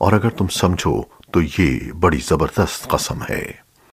اور اگر تم سمجھو تو یہ بڑی زبردست قسم ہے۔